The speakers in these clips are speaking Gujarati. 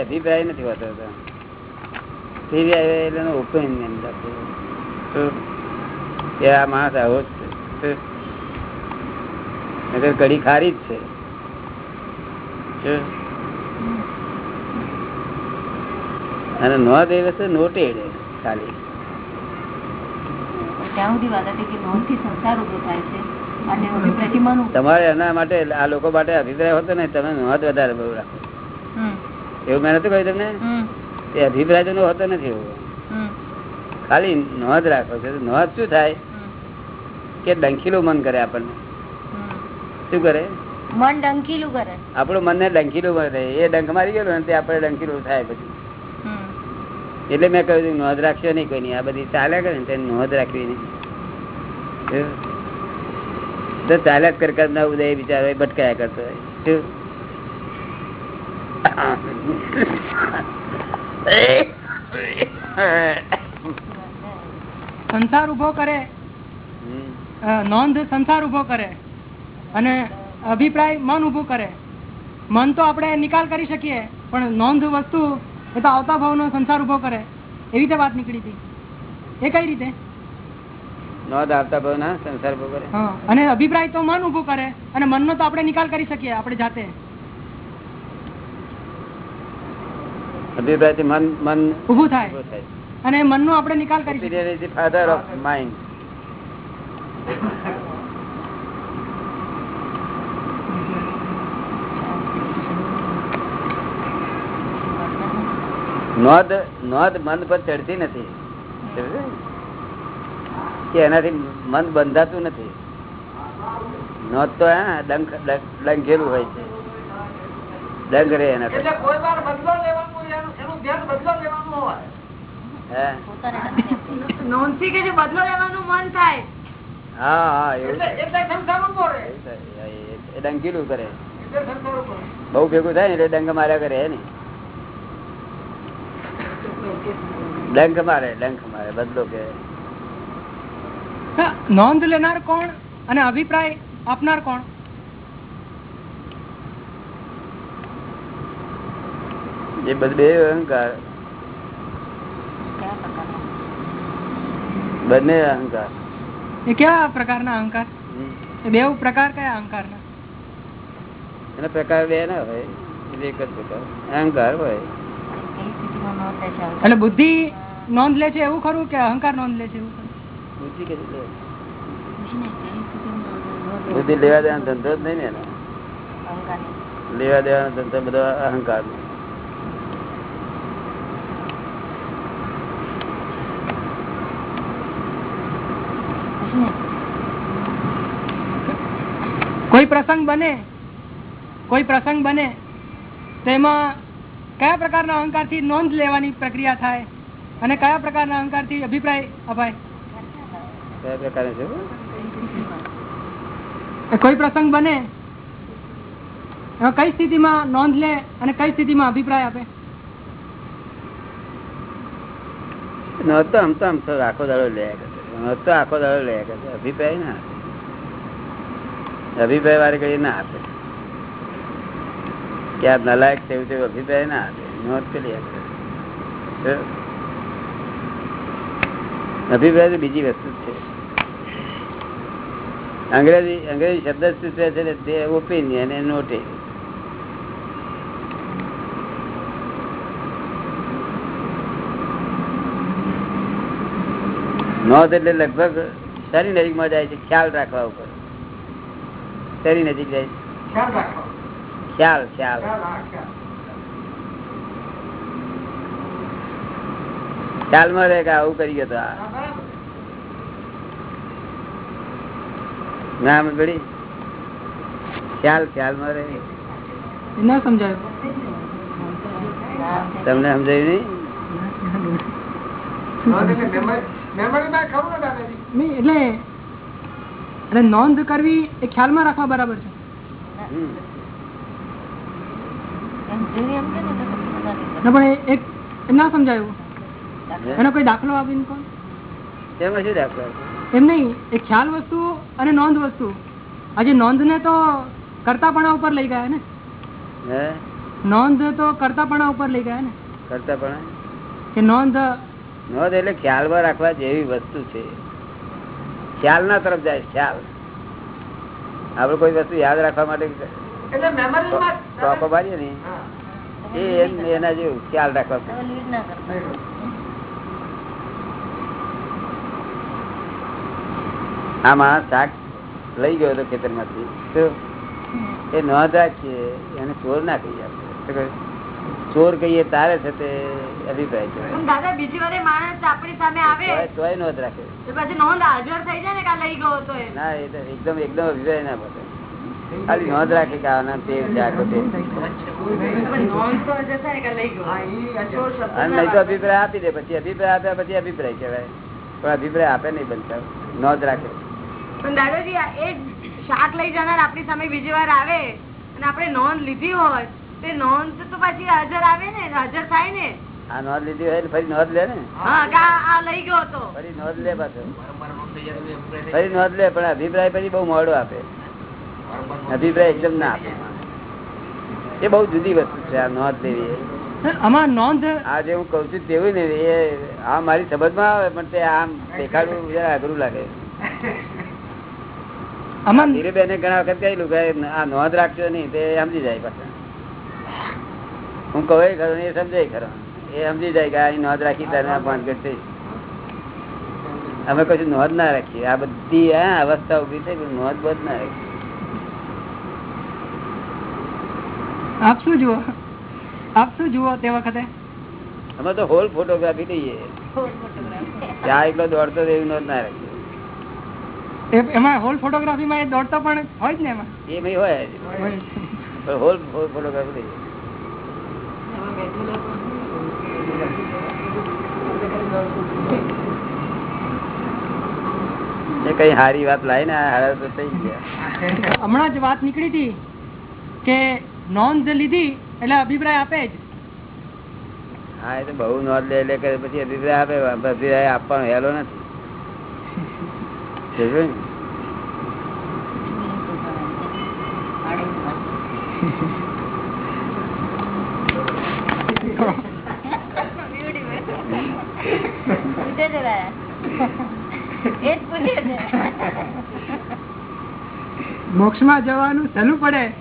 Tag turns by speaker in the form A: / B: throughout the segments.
A: અભિપ્રાય નથી હોતો આ માણસ આવો જ છે. કડી ખારી જ છે. અને નો એ વસ્તુ નોટેડ ખાલી.
B: ત્યાં સુધી વાત હતી કે નોંધથી સંસાર ઊભો થાય છે.
A: તમારે એના માટે આ લોકો માટે અભિપ્રાય હોતો ને તમે નોંધ વધારે બહુ રાખો. એવું મેં નતું કહ્યું તમને? એ અભિપ્રાય તો હોતો નથી એવો. ખાલી નોંધ રાખો છો. નોંધ શું થાય. કે ડંખીલું મન કરે આપણને. શું કરે?
B: મન ડંખીલું કરે.
A: આપણું મનને ડંખીલું કરે એ ડંખ મારી ગયેલું ને તે આપણે ડંખીલું થાય પછી. એટલે મેં કહ્યું નોંધ રાખ્યો નહીં કોઈ નહીં આ બધી ચાલ્યા કરે ને તે નોંધ રાખવી નહીં? તો ચાલ્યા કર કર ના ઉદય બિચારો ભટકાયા કરતો
C: સંસાર ઊભો કરે. નોંધ સંસાર ઊભો કરે અને અભિપ્રાય મન ઉભું કરે. મન તો આપણે નિકાલ કરી શકીએ પણ નોંધ વસ્તુ એ તો આવતા ભાવનો સંસાર ઊભો કરે. એવી રીતે વાત નીકળી હતી. એ કઈ રીતે?
A: નોંધ આવતા ભાવ ના સંસાર ભોગ
C: અને અભિપ્રાય તો મન ઉભું કરે અને મનનો તો આપણે નિકાલ કરી શકીએ આપણે જાતે.
A: અભિપ્રાય મન મન
C: ઉભું થાય. અને મનનો આપણે નિકાલ કરી શકીએ.
A: Superior is the father of mind. નોંધ નોંધ મન પર ચડતી નથી? કે એનાથી મન બંધાતું નથી નોંધ તો હા ડંખ ડંખ- ડંખેલું હોય છે ડંખ રે એના પર.
D: કોઈ વાર બદલો લેવાનું એનું એનું ધ્યાન બદલો લેવાનું હોય
A: હે?
B: પોતાને નથી
E: નોંધથી કે જે બદલો લેવાનું મન થાય
A: હા હા એવું
D: એટલે
A: થાય.
D: એટલે સંસાર ઊભો રહે
A: એવું થાય. એ- એ ડંખીલું કરે બહુ ભેગું થાય ને એટલે ડંગ માર્યા કરે ને ડંખ મારે ડંખ મારે બદલો કે
C: નોંધ લેનાર કોણ અને અભિપ્રાય આપનાર કોણ?
A: એ બે અહંકાર. બંને અહંકાર.
C: એ કેવા પ્રકારના અહંકાર? બે પ્રકાર કયા અહંકારના?
A: એના પ્રકાર બે ના હોય. એક જ પ્રકાર. અહંકાર હોય.
C: એટલે બુદ્ધિ નોંધ લે છે એવું ખરું કે અહંકાર નોંધ લે છે એવું
A: બુદ્ધિ લેવા દેવાનો ધંધો જ નહીં ને એનો. લેવા દેવાનો ધંધો બધો અહંકાર
C: કોઈ પ્રસંગ બને કોઈ પ્રસંગ બને તેમાં કયા પ્રકારના અહંકારથી નોંધ લેવાની પ્રક્રિયા થાય અને કયા પ્રકારના અહંકારથી અભિપ્રાય અપાય?
A: કયા પ્રકારે છે
C: કોઈ પ્રસંગ બને? કઈ સ્થિતિમાં નોંધ લે અને કઈ સ્થિતિમાં અભિપ્રાય આપે?
A: નહોતો તો આમ તો આમ તો આખો દાડો લે નહોતો આખો દાડો લે અભિપ્રાય ના. અભિપ્રાય વાળી કઈ ના આપે. કે આ નલાયક તેવું તેવું અભિપ્રાય ના આપે. નોંધ કરી આપે છે. અભિપ્રાય તો બીજી વસ્તુ છે. અંગ્રેજી અંગ્રેજી શબ્દ સૂચવે છે? તે ઓપિનિયન એ. નોટે નોંધ એટલે લગભગ શરી નજીકમાં જાય છે? ખ્યાલ રાખવા ઉપર. શરી નજીક જાય
D: ખ્યાલ
A: ખ્યાલ ખ્યાલ.
D: ખ્યાલ ખ્યાલ.
A: ખ્યાલમાં રહે કે આવું કરી ગયો તો આ
D: હા, બરાબર
A: ના આમ ઘડી ખ્યાલ ખ્યાલમાં રહે.
C: ના સમજાયું.
A: તમને સમજાયું નહીં?
D: એટલે
C: નોંધ કરવી એ ખ્યાલમાં રાખવા બરાબર છે. પણ એક એ ના સમજાયું. એનો કોઈ દાખલો આપીને કોણ?
A: એમાં શું દાખલો
C: એમ નહીં એ ખ્યાલ વસ્તુ અને નોંધ વસ્તુ. આજે નોંધને તો કરતાપણા ઉપર લઈ ગયા ને?
A: હે?
C: નોંધ તો કરતાપણા ઉપર લઈ ગયા ને?
A: કરતા પણ
C: કે નોંધ?
A: નોંધ એટલે ખ્યાલમાં રાખવા જેવી વસ્તુ છે. ખ્યાલ ના તરફ જાય ખ્યાલ. આપડે કોઈ વસ્તુ યાદ રાખવા માટે એના જેવું ખ્યાલ રાખવા
B: હવે લીડ ના કરતા
A: આ માણસ શાક લઈ ગયો હતો ખેતરમાંથી એ નોંધ રાખીએ એને ચોર ના કહીએ આપણે. ચોર કહીએ તારે છે તે અભિપ્રાય છે.
E: દાદા બીજી વારે માણસ આપણી સામે આવે.
A: તોય- તોય નોંધ રાખે.
E: પછી નોંધ હાજર થઈ જાય ને કે લઈ ગયો હતો
A: ના એ તો એકદમ એકદમ અભિપ્રાય ના પડે ખાલી નોંધ રાખે કે આના તે જાગો તે. નહીં તો અભિપ્રાય આપી દે પછી અભિપ્રાય આપ્યા પછી અભિપ્રાય કહેવાય. પણ અભિપ્રાય આપે નહીં બનતા. નોંધ રાખે.
E: દાદાજી એ શાક લઈ જનાર આપણી સામે બીજી વાર આવે અને આપણે નોંધ લીધી હોય તે નોંધ તો પછી હાજર આવે ને હાજર થાય ને.
A: આ નોંધ લીધી હોય ફરી નોંધ લે ને?
E: આ લઈ ગયો હતો.
A: ફરી નોંધ લે પાછો. ફરી નોંધ લે પણ અભિપ્રાય પછી બહુ મોડો આપે. અભિપ્રાય એકદમ ના આપે. એ બહુ જુદી વસ્તુ છે આ નોંધ લેવી.
C: આમાં નોંધ
A: આ જે હું કઉ છું તેવું ને એ આ મારી સમજમાં આવે પણ તે આમ દેખાડવું જરા અઘરું લાગે.
C: આમાં
A: ધીરેબેને ઘણા વખત કહેલું કે આ નોંધ રાખજો નહીં તે સમજી જાય પાછા. હું કહું એ ખરો એ સમજાય ખરો. એ સમજી જાય કે આ નોંધ રાખી તને આ ભાનગઢ થઈ. અમે કશું નોંધ ના રાખીએ. આ બધી હા અવસ્થા ઊભી થઈ પણ નોંધ બંધ ના રાખી
C: આપ શું જુઓ? આપ શું જુઓ તે વખતે?
A: અમે તો હોલ ફોટોગ્રાફી લઈએ. ત્યાં એકલો દોડતો એવું નોંધ ના રાખીએ.
C: એમાં હોલ ફોટોગ્રાફીમાં એ દોડતો પણ હોય જ ને એમાં.
A: એ ભાઈ હોય. હોલ ફોટોગ્રાફી કઈ સારી વાત લાવી ને
C: હમણાં જ વાત નીકળી હતી કે નોંધ લીધી એટલે અભિપ્રાય આપે જ.
A: હા એ તો બહુ નોંધ લે એટલે પછી અભિપ્રાય આપે અભિપ્રાય આપવાનો હેલો નથી. સમજ્યો
C: માં જવાનું સહેલું પડે.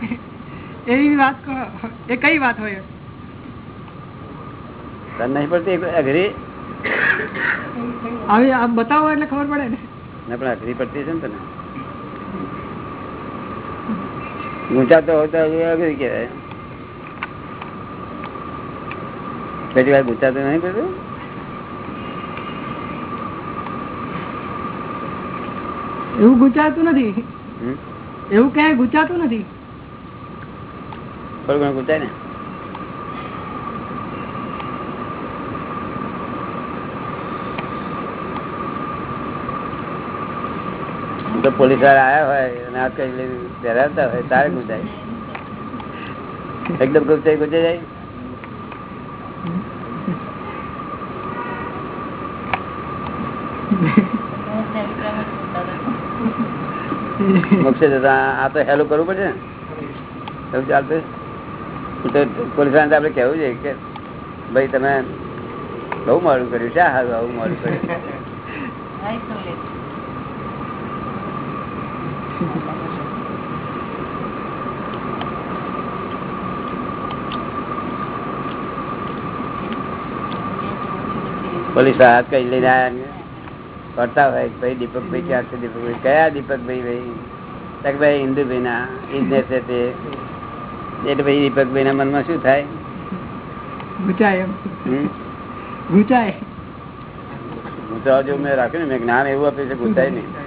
C: એવી વાત કહો. એ કઈ વાત હોય?
A: નહીં પડતી અઘરી?
C: આવી આપ બતાવો એટલે ખબર પડે ને.
A: ના પણ અઘરી પડતી છે ને તને? ગુંચાતો હોય તો અઘરી કહેવાય. પેલી વાર ગુંચાતો નહીં પડતું?
C: એવું ગુચાતું નથી? એવું ક્યાંય ગુચાતું નથી.
A: ઘણું ગુંચાય ને? તો પોલીસવાળા આયા હોય અને આ કઈ પહેરાવતા હોય, તારે ગુંચાય એકદમ ગુંચાઈ ગુંચાઈ જાય. મોક્ષે જતા, આ કરવું પડશે ને. પોલીસ આપડે કેવું છે કે, ભાઈ, તમે બહુ મોડું કર્યું છે. હારું, આવું કર્યું પોલીસવાળા હાથ કઈ લઈને આયા કરતા હોય કે ભાઈ દીપકભાઈ ક્યાં છે? દીપકભાઈ કયા દીપકભાઈ ભાઈ? તો કે ભાઈ હિન્દુભાઈ ના બિઝનેસ છે તે એટલે ભાઈ દીપકભાઈ ના મનમાં શું થાય?
C: ગુંચાય એમ.
A: હમ?
C: ગુંચાય
A: ગુંચાવ જો મેં રાખ્યું ને મેં જ્ઞાન એવું આપ્યું છે ગુંચાય નહીં.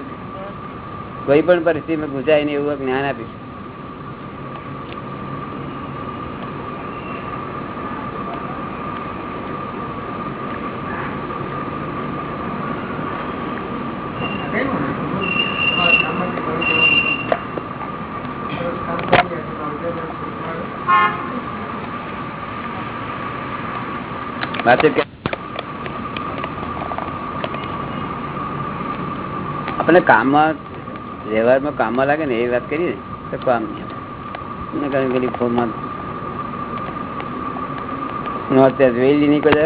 A: કોઈ પણ પરિસ્થિતિમાં ગુજરાય નહીં એવું જ્ઞાન
D: આપીશું ને.
A: આપણે કામમાં વ્યવહારમાં કામમાં લાગે ને એ વાત કરીએ તો કામ નહીં કારણ પેલી ફોનમાં નોંધ જોયેલી નહીં કોઈ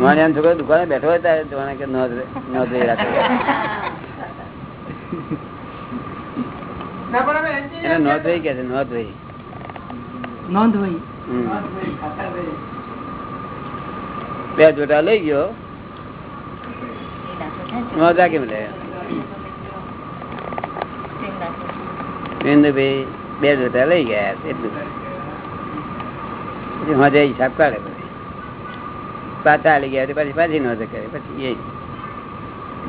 A: મારે એમ છોકરો દુકાને બેઠો હોય ત્યારે જોવાને કે રાખે. નોંધ કે છે નોંધ રહી
C: નોંધ હોય.
A: બે જોટા લઈ ગયો. નોંધ રાખી મળે ભાઈ બે જોટા લઈ ગયા એટલું પછી મજા હિસાબ કાઢે પછી પાછા આલી ગયા તો પછી પાછી નોંધ કરે પછી એ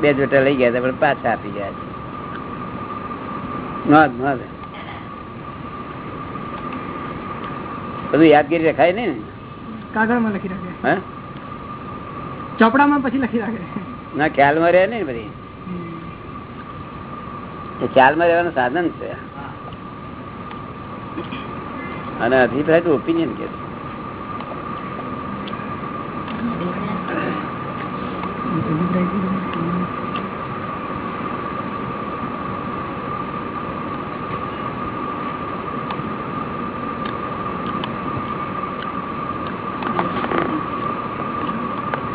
A: બે જોટા લઈ ગયા હતા પણ પાછા આપી ગયા છે નોંધ નોંધ બધું યાદગીરી રખાય ને
C: કાગળમાં લખી રાખે
A: હે
C: ચોપડામાં પછી લખી રાખે
A: ના ખ્યાલમાં રહે ને બધી. ખ્યાલમાં રહેવાનું સાધન છે. અને અભિપ્રાય તો ઓપિનિયન કે.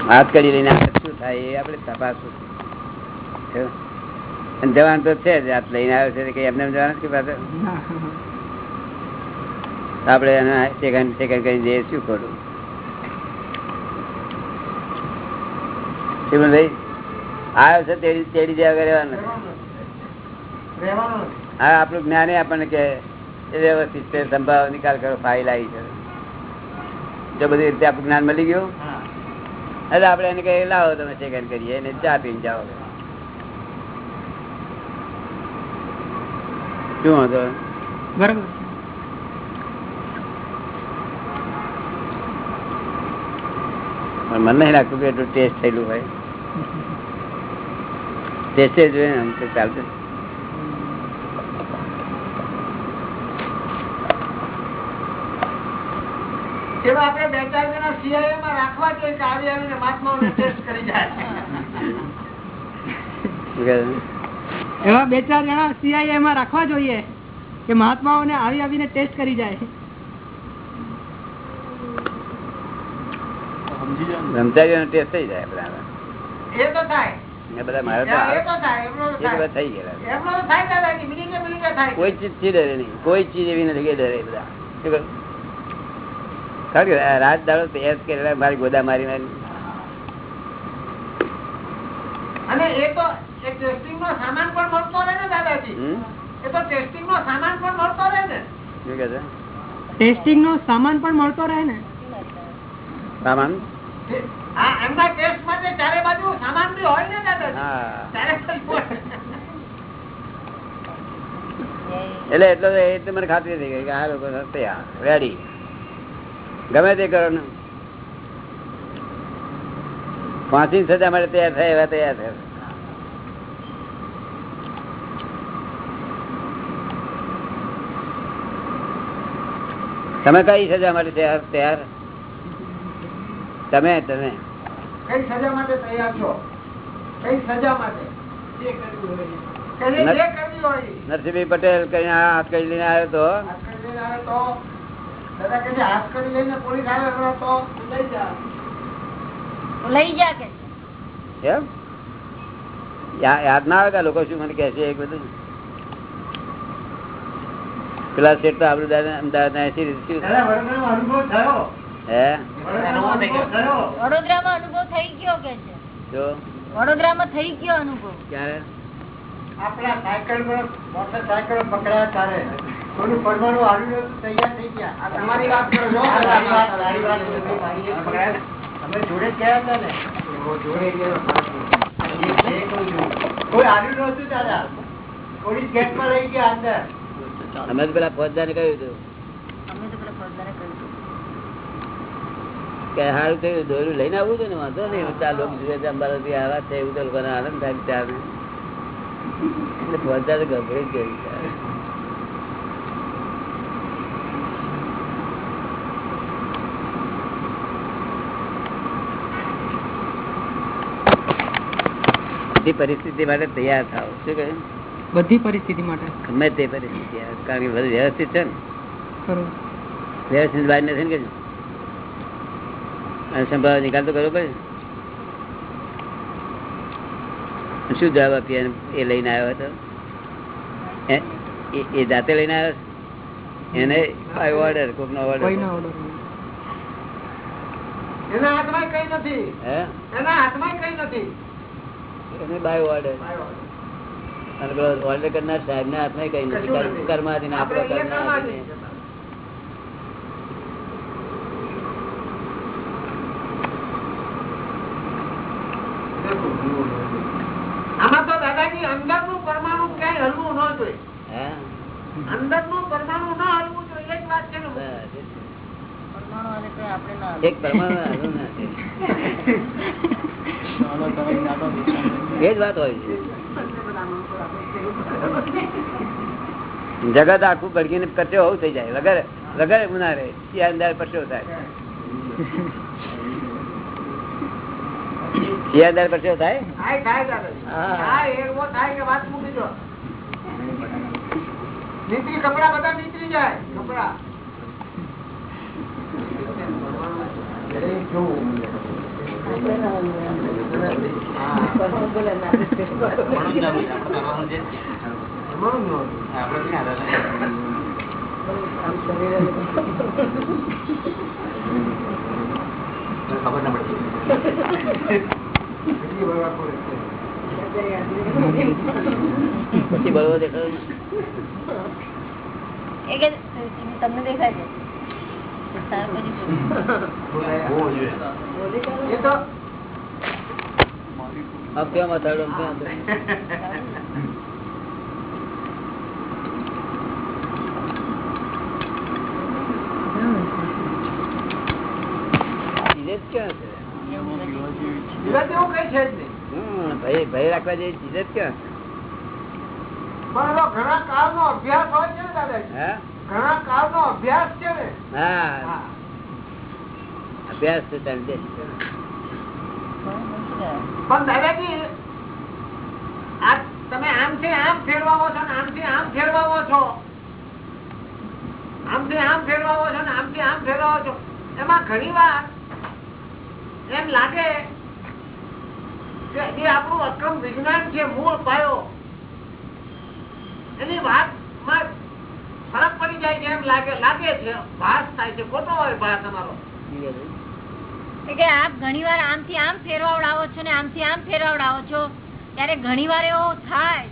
A: હાથ કરી લઈને આગળ એ આપણે તપાસવું. છે. તો છે જ લઈને આવ્યો છે કે એમને જવાનું કે પાસે આપણે એને સેકન્ડ સેકન્ડ કરી દઈએ શું ખોટું? ભાઈ આવ્યો છે તેડી તેડી જયા રહેવાનું. હા આપણું જ્ઞાન એ આપણને કે વ્યવસ્થિત છે સંભાવ નિકાલ કરો ફાઇલ આવી છે. જો બધી રીતે આપણું જ્ઞાન મળી ગયું? એટલે આપડે એને કઈ લાવો તમે ચેકન કરીએ એને ચા પીને જાઓ. શું હતો
C: બરાબર.
A: મને નહીં લાગતું કે એટલું ટેસ્ટ થયેલું હોય. ટેસ્ટ જોઈએ આમ તો ચાલતું
D: એવા આપણે બે ચાર જણા સીઆઈએ માં રાખવા જોઈએ કે આવી આવીને મહાત્માઓને ટેસ્ટ કરી જાય.
A: શું કહે છે?
C: એવા બે ચાર જણા સીઆઈએ માં રાખવા જોઈએ કે મહાત્માઓને આવી આવીને ટેસ્ટ કરી જાય.
A: ટેસ્ટ થઈ જાય બરાબર
D: એ તો થાય.
A: બધા મારા થઈ
D: થાય
A: કોઈ ચીજથી ડરે નહીં. કોઈ ચીજ એવી નથી કે ડરે બધા શું કહ્યું? કારણ કે આ રાત દાડો તૈયાર કરેલા મારી ગોદા મારી મારી
D: અને એ તો એ ટેસ્ટિંગ નો સામાન પણ મળતો રહે ને દાદાજી. એ તો ટેસ્ટિંગ નો સામાન પણ મળતો રહે ને.
A: શું કે છે?
C: ટેસ્ટિંગ નો સામાન પણ મળતો રહે ને?
A: સામાન?
D: તે- એમના ટેસ્ટ માટે ચારે બાજુ સામાન બી હોય ને દાદાજી.
A: હા.
D: ચારે બાજુ હોય.
A: એટલે એટલો એ મને ખાતરી થઈ ગઈ કે આ લોકો તૈયાર રેડી ગમે તે કરો ને. ફાંસી સજા માટે તૈયાર થાય એવા તૈયાર થયા. તમે કઈ સજા માટે તૈયાર તૈયાર? તમે તમે.
D: કઈ સજા માટે તૈયાર છો? કઈ સજા માટે? કે જે જે કરવી હોય
A: નરસિંહભાઈ પટેલ કઈ હાથ કરી લઈને આવ્યો તો?
D: દાદા કે હાથ કરી લઈને પોલીસ આવે તો લઈ જા.
E: લઈ જા કે
A: એમ? યાદ ના આવે કે લોકો શું મને કહે છે એક બધું? પેલા શેઠ તો આપણું દાદા અમદાવાદ ના એસી રીતે શું?
D: દાદા વડોદરાનો અનુભવ થયો.
A: હે?
D: વડોદરાનો અનુભવ થયો.
E: વડોદરામાં અનુભવ થઈ ગયો કે છે? વડોદરામાં થઈ ગયો અનુભવ.
A: ક્યારે?
D: આપણા સાયકલ પર મોટર પકડાયા ત્યારે. થોડું ફરવાનું આવ્યું તૈયાર થઈ ગયા. તમારી વાત કરો છો? તારી વાત તારી વાત અમે જોડે ગયા હતા ને? જોડે કોઈ આવ્યું નહોતું દાદા પોલીસ ગેટમાં લઈ ગયા અંદર.
A: અમે તો પેલા ફોજદાર ને કહ્યું હતું. કે સારું થયું દોરું લઈને આવવું છે ને વાંધો નહીં. ચાર લોકો જુએ છે અંબાલાથી આવ્યા છે એવું તો લોકોને આનંદ થાય ત્યારે એટલે ફોજદાર ગભરાઈ જ ગયો બધી પરિસ્થિતિ માટે તૈયાર થાવ શું કહે?
C: બધી પરિસ્થિતિ માટે?
A: ગમે તે પરિસ્થિતિ કારણ કે બધું વ્યવસ્થિત છે ને. વ્યવસ્થિત બહાર નથી ને કે સંભાવ નિકાલ તો કરવો પડે શું જવાબ આપીએ એ લઈને આવ્યો હતો. એ- જાતે લઈને આવ્યો એને એને ઓર્ડર કોક નો
C: કોઈનો
A: ઓર્ડર
D: એના હાથમાં કઈ નથી. એના હાથમાં કઈ નથી.
A: એને બાય ઓર્ડર અને પેલો ઓર્ડર કરનાર સાહેબ ના હાથમાં કઈ નથી
D: નથી.
A: કર્માધીન
D: આપણે
A: કર્માધીન.
D: આમાં તો દાદાજી અંદરનું પરમાણુ ક્યાંય હલવું ન જોઈએ
A: હે?
D: અંદરનું પરમાણુ ન હલવું જોઈએ એક વાત છે
A: એક પરમાણુ હાલું ના છે. એ જ વાત હોય છે. જગત આખું ભડકીને કચરો હોવું થઈ જાય. વગર વગર ગુના રહે શિયા અંદર પરસેવો થાય. શિયા અંદર પરસેવો થાય?
D: થાય થાય દાદાજી
A: હા.
D: થાય એવો થાય કે વાત મૂકી દો. નીતરી કપડા બધા નીતરી જાય કપડા.
A: પછી બળવો દેખાય ને.
B: એ કે તમને દેખાય છે
A: ભય રાખવા જેવી ચીજ જ ક્યાં
D: ઘણા કાળ નો અભ્યાસ હોય છે ને
A: દાદા
D: ઘણા કાળ નો અભ્યાસ છે ને.
A: હા. અભ્યાસ છે.
D: પણ દાદાજી આ તમે આમથી આમ ફેરવાવો છો ને છે આમ ફેરવાવો છો. આમથી આમ ફેરવાવો છો ને આમથી આમ ફેરવાવો છો. એમાં ઘણી વાર એમ લાગે કે જે આપણું અક્રમ વિજ્ઞાન છે મૂળ પાયો. એની પડી જાય છે એમ લાગે લાગે છે. ભાસ થાય છે. ખોટો હોય ભાસ અમારો
F: કે આપ ઘણીવાર આમથી આમ ફેરવાવડાવો છો ને આમથી આમ ફેરવાવડાવો છો. ત્યારે ઘણીવાર એવો થાય.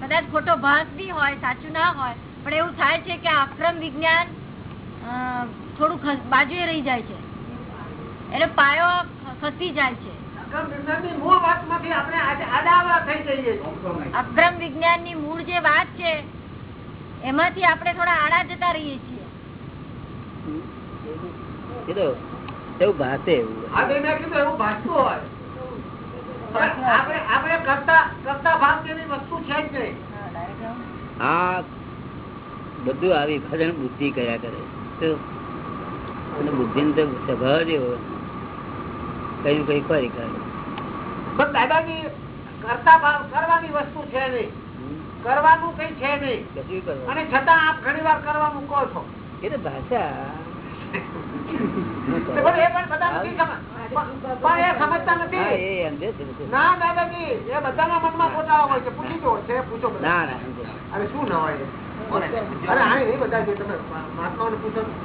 F: કદાચ ખોટો ભાસ બી હોય સાચું ના હોય પણ એવું થાય છે કે આક્રમ વિજ્ઞાન થોડું બાજુએ રહી જાય છે. એનો પાયો ખસી જાય છે.
D: અક્રમ
F: અક્રમ વિજ્ઞાનની મૂળ જે વાત છે એમાંથી આપણે થોડા આડા જતા રહીએ છીએ.
A: એવું ભાતે એવું
D: આ બે મેં કીધું એવું ભાસતું હોય. આપણે આપણે કરતા કરતા ભાવ જેવી વસ્તુ છે જ નહીં.
A: આ બધું આવી ભજન બુદ્ધિ કર્યા કરે. તો અને બુદ્ધિ તો સ્વભાવ એવો. કઈ ફરી કરી
D: દાદાજી કરતા ભાવ કરવાની વસ્તુ છે નહીં. કરવાનું કઈ છે નહીં. અને છતાં આપ ઘણી વાર કરવા મૂકો છો.
A: એ તો ભાષા.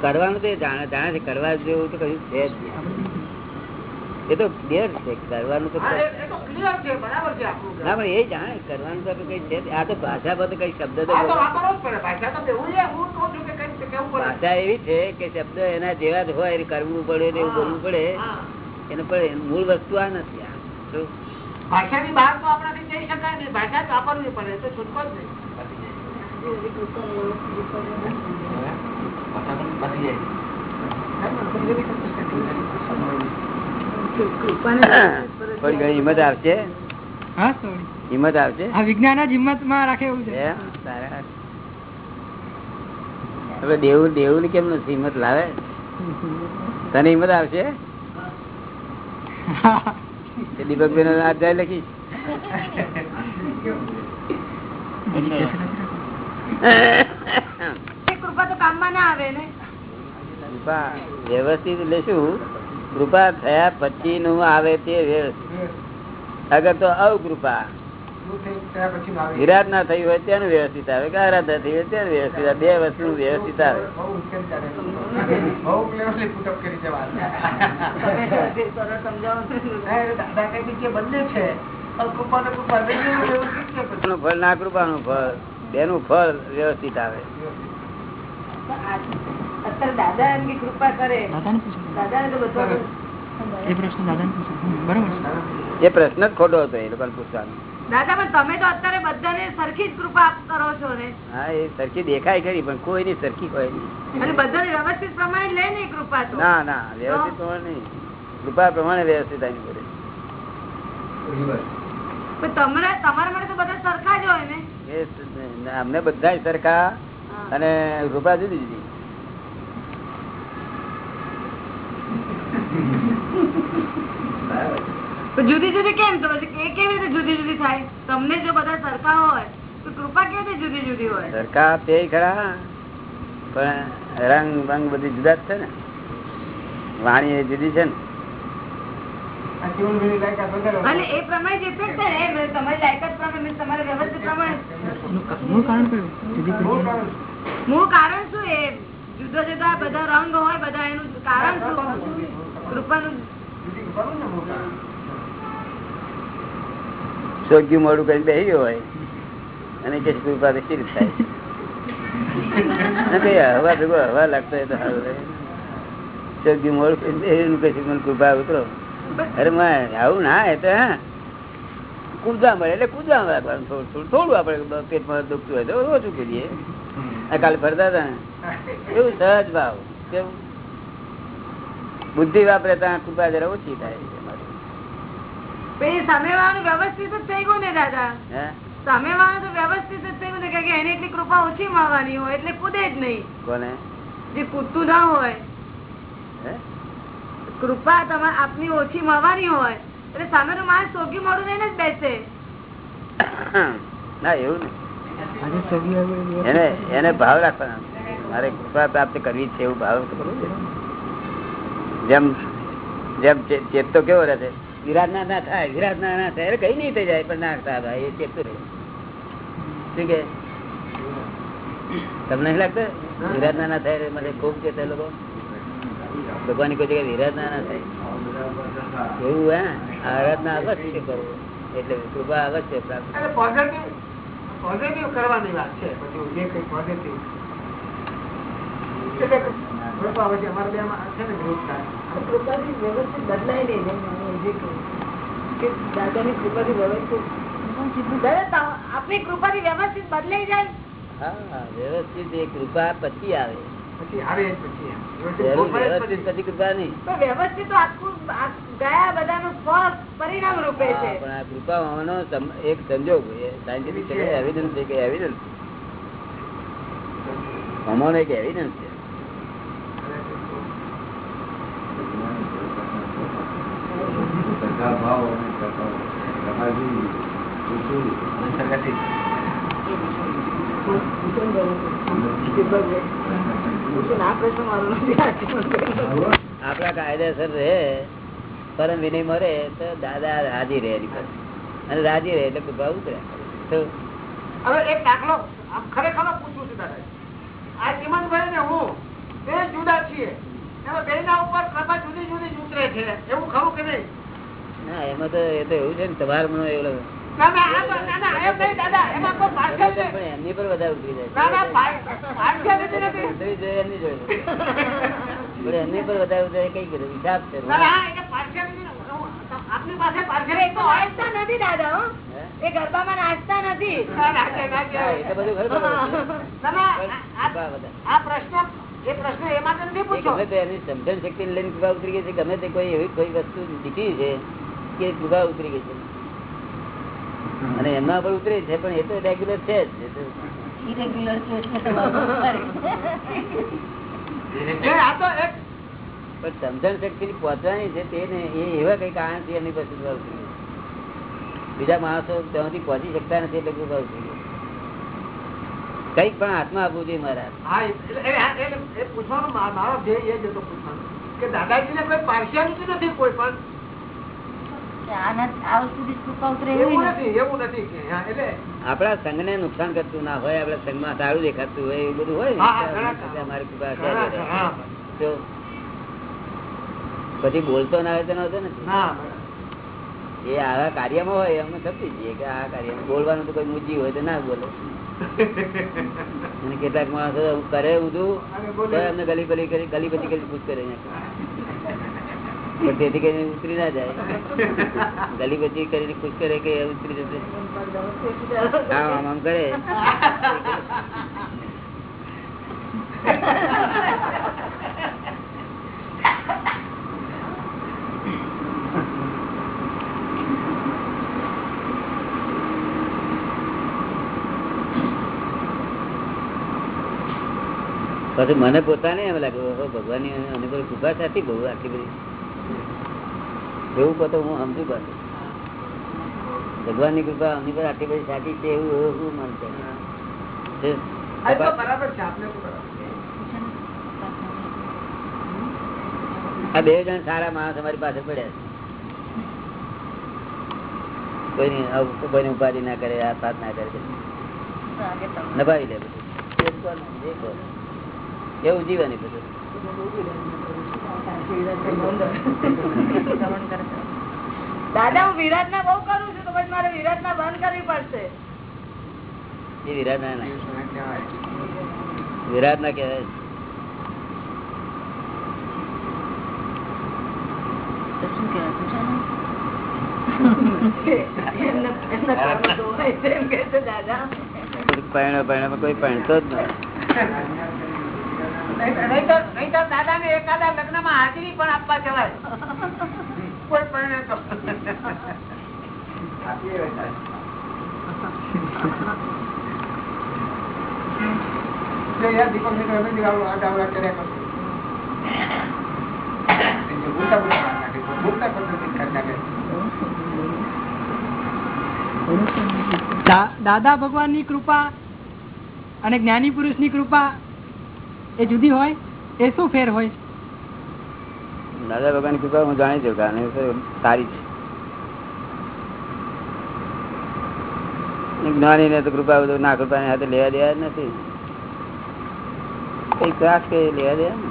A: કરવાનું તો જાણે જાણે છે. કરવા જેવું તો કયું છે જ. એ તો ક્લિયર છે કરવાનું તો ના પણ એ જાણે કરવાનું તો કઈ છે આ તો ભાષા બધું કઈ શબ્દ તો
D: ભાષા
A: એવી છે કે શબ્દ એના જેવા જ હોય કરવું પડે ને એવું બોલવું પડે. એને પણ મૂળ વસ્તુ આ નથી આ
D: ભાષાની બહાર તો આપણાથી જઈ શકાય નહીં. ભાષા તો વાપરવી પડે તો છૂટકો જ નહીં.
A: થોડી હિંમત આવશે. હિંમત આવશે?
C: વિજ્ઞાન જ હિંમતમાં રાખે એવું છે.
A: હવે દેવું દેવું કેમ નથી? હિંમત લાવે? તને હિંમત આવશે? તે દીપકભાઈ નો અધ્યાય લખીશ
E: કૃપા તો કામમાં ના આવે ને.
A: કૃપા વ્યવસ્થિત એટલે શું કૃપા થયા પછી નું આવે તે વ્યવસ્થિત અગર તો અવકૃપા વિરાટ ના થઈ હોય ત્યારે વ્યવસ્થિત આવે કે આરાધના થઈ હોય ત્યાંનું વ્યવસ્થિત આવે બે વસ્તુ વ્યવસ્થિત આવે.
D: વાત. ના, કૃપા ને
A: ફળ ફળ બેનું ફળ વ્યવસ્થિત આવે.
E: અત્યારે દાદા એમની કૃપા કરે.
C: એ પ્રશ્ન દાદા ને બરાબર
A: એ પ્રશ્ન જ ખોટો હતો એ લોકો પૂછવાનો.
E: દાદા પણ તમે તો અત્યારે બધાને સરખી જ કૃપા કરો છો ને?
A: હા એ સરખી દેખાય ખરી પણ કોઈની સરખી હોય નહીં.
E: અને બધાને વ્યવસ્થિત પ્રમાણે લે ને કૃપા તો?
A: ના ના વ્યવસ્થિત પ્રમાણે નહીં. કૃપા પ્રમાણે વ્યવસ્થિત આવી કરે
E: પણ તમારા તમારા માટે તો બધા સરખા જ હોય ને?
A: અમને બધા સરખા અને કૃપા જુદી જુદી.
E: જુદી જુદી કેમ તો? પછી એ કેવી રીતે જુદી જુદી થાય? તમને જો બધા સરખા હોય તો કૃપા કેવી રીતે જુદી જુદી હોય?
A: સરખા તે ખરા પણ રંગ રંગ બધી જુદા જ છે ને. વાણી એ જુદી છે ને.
E: અને એ પ્રમાણે જ effect ને. તમારી લાયકાત પ્રમાણે means વ્યવસ્થિત પ્રમાણે.
C: કારણ.
E: મૂળ કારણ શું એ? જુદા જુદા બધા રંગ હોય બધા એનું કારણ શું? કૃપાનું
A: સોગ્યું મોડું કરીને બેસી હોય, અને કે કૃપા શીર થાય? હવા ભેગો હવા લાગતો હોય તો સોગ્યું મોડું બેસી કશું મને કૃપા ઉતરો. અરે માં આવું ના એ તો, હા? કૂદવા મળે, એટલે કૂદવા રાખવાનું થોડું થોડું થોડું આપણે પેટમાં દુખતું હોય તો ઓછું કરીએ કાલે ફરતા હતા એવું સહજ ભાવ, કેવું? બુદ્ધિ વાપરે ત્યાં કૃપા જરા ઓછી થાય અમારી.
E: સામે વાળાનું વ્યવસ્થિત જ થઈ ગયું ને દાદા?
A: હે?
E: તો વ્યવસ્થિત જ થઈ ગયું ને કે એને એટલી કૃપા ઓછી મળવાની હોય એટલે કૂદે જ નહીં.
A: કોને?
E: જે કૂદતું ના હોય. કૃપા તમારે આપની ઓછી મળવાની હોય. એટલે સામેનો માણસ સોગી મોડું લઈને જ બેસે.
A: ના એવું નહીં.
C: આજે
A: એને એને ભાવ રાખવાનો. મારે કૃપા પ્રાપ્ત કરવી છે એવું ભાવ તો કરવો. જેમ જેમ ચેપ તો કેવો રહે છે? વિરાટ ના ના થાય વિરાટ ના થાય કઈ નહીં થઈ જાય પણ ના થાય એ ચેતતું રહે. શું કે? તમને લાગતું? વિરાટ ના થાય મને ખૂબ ચેતે લોકો. ભગવાન કોઈ જગ્યાએ વિરાટ ના થાય. એવું હે? આરાધના અવશ્ય કરવું. એટલે કૃપા અવશ્ય પ્રાપ્ત
D: positive કરવાની વાત છે જે કઈ positive. અમારા છે.
E: કૃપાથી વ્યવસ્થિત બદલાય નહીં દાદાની કૃપાથી વ્યવસ્થિત. આપની કૃપાથી વ્યવસ્થિત બદલાઈ જાય.
A: હા વ્યવસ્થિત એ કૃપા પછી આવે.
D: પછી આવે સાયન્ટિફિક પછી એમ. વ્યવસ્થિત
A: જરૂર
D: એક જ
A: વ્યવસ્થિત
D: પછી.
A: પછી કૃપા નહીં
E: તો વ્યવસ્થિત તો આખું આ ગયા બધાનું ફળ પરિણામ રૂપે
A: હા,
E: છે
A: પણ આ કૃપા હોવાનો સમ- એક સંજોગ સાયન્ટિફિક એવિડન્સ છે કે એવિડન્સ હોવાનો એક એવિડન્સ છે
E: આ પ્રશ્ન મારો નથી
A: આપડા કાયદેસર રહે પરમ વિનય મરે તો દાદા રાજી રહે એની અને રાજી રહે એટલે કૃપા ઉતરે. તો
D: હવે એક દાખલો આમ ખરેખર પૂછવું છું દાદા આ ચીમનભાઈ ને હું બે જુદા છીએ. એમાં ઉપર કૃપા જુદી જુદી ઉતરે છે. એવું ખરું કે નહીં?
A: ના એમાં તો એ તો એવું છે ને તમારું એવું એમની પર વધારે ઉતરી જાય. એમની પર વધારે કઈ કર્યું હિસાબ છે.
D: આપની પાસે
E: નથી દાદા એ ગરબામાં નાચતા નથી.
D: આ- પ્રશ્ન એ પ્રશ્ન એ માટે નથી
A: એ ગમે તે એની સમજણ શક્તિ લઈને ઉતરી ગઈ છે ગમે તે કોઈ એવી કોઈ વસ્તુ દીધી છે કે ઉતરી ગઈ છે. અને એમના પર ઉતરે છે પણ એ તો રેગ્યુલર છે જ. સમજણ શક્તિ પહોંચવાની છે તેને એ એવા કઈ કારણ છે એની પાસે બીજા માણસો ત્યાંથી પહોંચી શકતા નથી એટલે બધું ગઈ કંઈક પણ હાથમાં આપવું જોઈએ
D: એ પૂછવાનું મારો ધ્યેય એ જ હતો પૂછવાનું. કે દાદાજીને કોઈ પાર્શિયાલિટી નથી કોઈ પણ?
B: કે સંઘ આ સુધી કૃપા ઉતરે એવું
D: એવું
B: નથી.
D: નથી એવું નથી કે હા, એટલે
A: આપણા સંઘને નુકસાન કરતું ના હોય આપડા સંઘમાં સારું દેખાતું હોય એવું બધું હોય ને. અમારી કૃપા પછી બોલતો ના હોય
D: તેનો
A: એ આવા કાર્યમાં હોય અમને સમજી જઈએ કે આ કાર્યમાં. બોલવાનું તો કોઈ મુજી હોય તો ના બોલે. અને કેટલાક માણસો કરે બધું. એમને ગલી ગલી કરી ગલી બધી કરી પૂછ કરે. તેથી કરીને ઉતરી ના જાય. ગલી બધી કરીને ખુશ કરે કે ઉતરી જશે. આમ આમ આમ કરે. પછી મને પોતાને એમ લાગે ઓહો, ભગવાનની અને પર કૃપા સાથી બહુ આખી બધી એવું કહો તો હું સમજુ પણ ભગવાનની કૃપા અમની પર આટલી બધી સાચી છે એવું એવું હું મન છે?
D: આ તો બરાબર છે આપને તો બરાબર
A: આ બે જણ સારા માણસ અમારી પાસે પડ્યા છે. કોઈની કોઈની ઉપાધિ ના કરે આ ના કરે. નભાવી લે બધું? એવું જીવન બધું.
E: દાદા હું વિરાટ ના બહુ કરું છું તો પછી મારે વિરાટ ના બંધ કરવી પડશે.
A: એ વિરાટ ના વિરાટ ના કહેવાય
B: શું કહેવાય
A: કોઈ ભણતો જ નથી
D: નહીંતર ને એકાદા લગ્નમાં હાજરી પણ આપવા જવાય. કોઈ પણ દાદા
C: ભગવાન દાદા ભગવાનની કૃપા અને જ્ઞાની પુરુષની કૃપા એ જુદી હોય એ શું ફેર હોય?
A: દાદા ભગવાન કૃપા હું જાણી છું કે સારી છે. જ્ઞાની ને તો કૃપા બધું ના કૃપા ની હાથે લેવા દેવા જ નથી. કઈ ત્રાસ કે લેવા દેવા ને?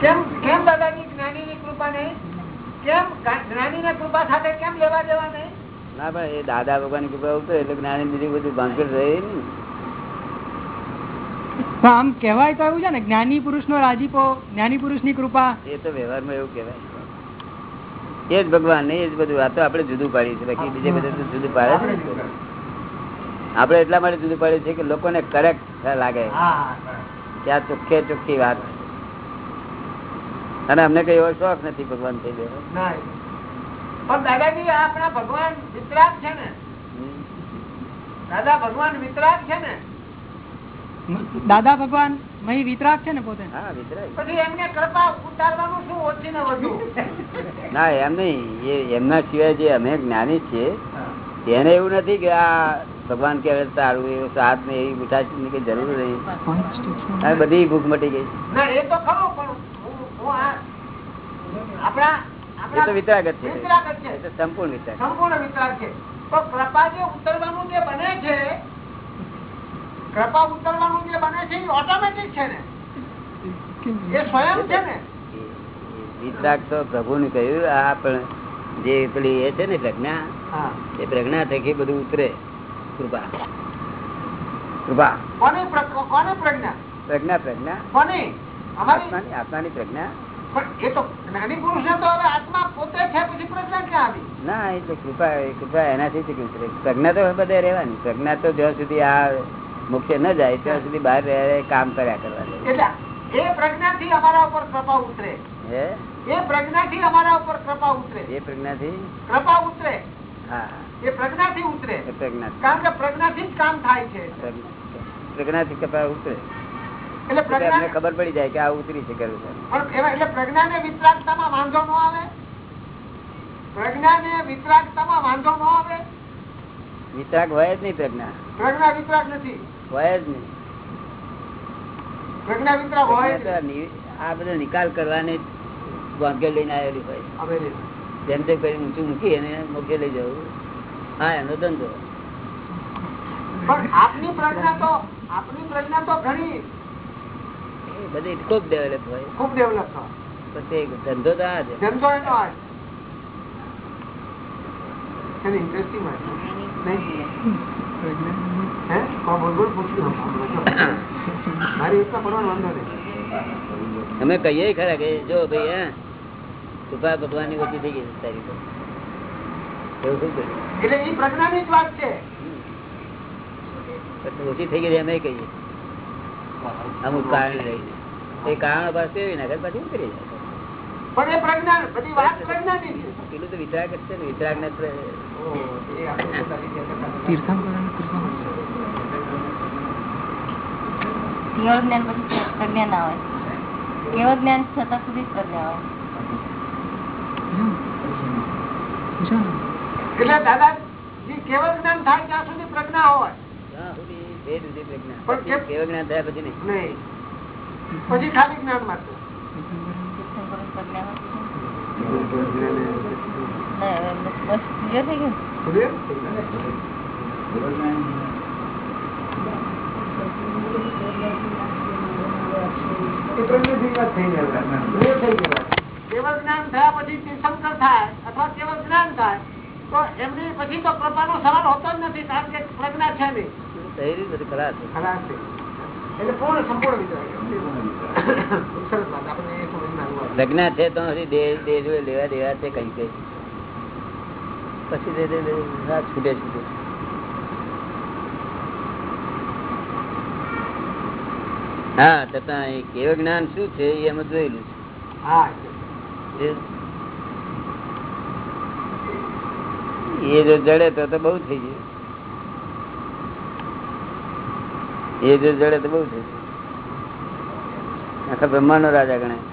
D: કેમ કેમ દાદાની જ્ઞાનીની કૃપા નહીં કેમ જ્ઞાનીની કૃપા સાથે કેમ લેવા દેવા નહીં
A: ના ભાઈ એ દાદા ભગવાનની કૃપા ઉતરે એટલે જ્ઞાની બીજું બધું ભાંકડ રહે ને
C: આમ કહેવાય તો એવું છે ને જ્ઞાની પુરુષનો રાજીપો જ્ઞાની પુરુષની કૃપા.
A: એ તો વ્યવહારમાં એવું કહેવાય. એ જ ભગવાન ને એ જ બધું. આ તો આપણે જુદું પાડીએ છીએ. બાકી બીજે બધે તો જુદું પાડે છે આપડે આપણે એટલા માટે જુદું પાડીએ છીએ કે લોકોને કરેક્ટ લાગે. કે આ ચોખ્ખે ચોખ્ખી વાત. અને અમને કઈ એવો શોખ નથી ભગવાન થઈ ગયો
D: ના પણ દાદાજી આપણા ભગવાન વિતરાગ છે ને. દાદા ભગવાન વિતરાગ છે ને?
C: દાદા ભગવાન મહી વિતરાગ છે ને પોતે?
D: પછી એમને કૃપા ઉતારવાનું શું ઓછી ને વધુ?
A: ના એમ નહીં. એમના સિવાય જે અમે જ્ઞાની છીએ એને એવું નથી કે આ ભગવાન કે સારું એવું સાથ ને એવી મીઠાશની જરૂર નહીં. બધી ભૂખ મટી ગઈ.
D: ના એ તો ખરું પણ હું હું આ આપણા
A: એ તો વિતરાગ છે. એ તો સંપૂર્ણ વિતરાગ
D: સંપૂર્ણ વિતરાગ છે. તો કૃપા જે ઉતરવાનું જે બને છે કૃપા ઉતરવાનું જે બને છે એ ઓટોમેટિક છે ને. એ સ્વયં છે ને.
A: વિતરાગ તો પ્રભુ ને કહ્યું આ પણ જે પેલી એ છે ને પ્રજ્ઞા
D: હા.
A: એ પ્રજ્ઞા થકી બધું ઉતરે. કૃપા. કૃપા.
D: કોની પ્ર- પ્રજ્ઞા?
A: પ્રજ્ઞા પ્રજ્ઞા.
D: કોની? અમારી?
A: આત્માની પ્રજ્ઞા.
D: પણ એ તો જ્ઞાની પુરુષ તો હવે આત્મા પોતે છે પછી પ્રજ્ઞા ક્યાં આવી?
A: ના એટલે કૃપા કૃપા એનાથી જ ઉતરે પ્રજ્ઞા તો બધે રહેવાની. પ્રજ્ઞા તો જ્યાં સુધી આ મુખ્ય ન જાય ત્યાં સુધી બહાર કામ કર્યા કરવાનું.
D: એટલે એ પ્રજ્ઞા થી અમારા ઉપર કૃપા ઉતરે.
A: હે?
D: એ પ્રજ્ઞા થી અમારા ઉપર કૃપા ઉતરે.
A: એ પ્રજ્ઞાથી?
D: કૃપા ઉતરે.
A: હા.
D: એ પ્રજ્ઞા થી ઉતરે
A: પ્રજ્ઞા
D: કારણ કે પ્રજ્ઞા થી જ કામ થાય છે.
A: પ્રજ્ઞા થી કૃપા ઉતરે.
D: એટલે
A: ખબર પડી જાય કે આ ઉતરી છે કરવું છે
D: એટલે પ્રજ્ઞા ને વિતરાગતામાં વાંધો ન આવે? પ્રજ્ઞા ને વિતરાગતામાં વાંધો ન આવે?
A: વિતરાગ હોય જ નહીં પ્રજ્ઞા.
D: પ્રજ્ઞા વિતરાગ નથી.
A: હોય જ નહીં.
D: પ્રજ્ઞા વિતરાગ હોય
A: આ બધો નિકાલ કરવાની વાંકે લઈને આવેલી હોય. જેમ તેમ કરી ઊંચું મૂકી અને મોકે લઈ જવું. હા એનો ધંધો.
D: પણ આપની પ્રજ્ઞા તો આપની પ્રજ્ઞા તો ઘણી
A: બધી ખૂબ ડેવલપ હોય.
D: ખૂબ ડેવલપ થાય.
A: પછી ધંધો તો આ છે
D: ધંધો એનો આ છે
A: અમે કહીએ ખરા કે જો ભાઈ હા કૃપા ભગવાનની ઓછી થઈ ગઈ છે તારી તો એવું
D: એટલે એ પ્રજ્ઞાની જ વાત છે.
A: પછી ઓછી થઈ ગઈ અમે કહીએ. અમુક કારણ રહી એ કારણ પાસે ઉતરી
D: પ્રજ્ઞાની છે.
A: પેલું તો વિતરાગ જ છે ને વિતરાગ ને
B: કેવળ જ્ઞાન પછી પ્રજ્ઞા ના હોય કેવળ જ્ઞાન છતાં સુધી જ પ્રજ્ઞા હોય.
D: એટલે દાદાજી કેવળ જ્ઞાન થાય ત્યાં સુધી પ્રજ્ઞા હોય?
A: કેવળ જ્ઞાન થયા પછી નહીં.
D: પછી ખાલી જ્ઞાન કેવળ જ્ઞાન પછી તીર્થંકર અથવા કેવળ જ્ઞાન થાય તો એમની પછી તો કૃપાનો સવાલ હોતો જ નથી કારણ કે પ્રજ્ઞા છે નહીં.
A: રહ્યું બધું ખરાબ છે. પ્રજ્ઞા છે. તો લેવા દેવા છે કઈ કઈ પછી છૂટે છૂટે. હા છતાં એ કેવળ જ્ઞાન શું છે એ અમે જોયેલું છે. એ જો જડે તો તો બહુ થઈ ગયું એ જો જડે તો બહુ છે. આખા બ્રહ્માંડ નો રાજા ગણાય.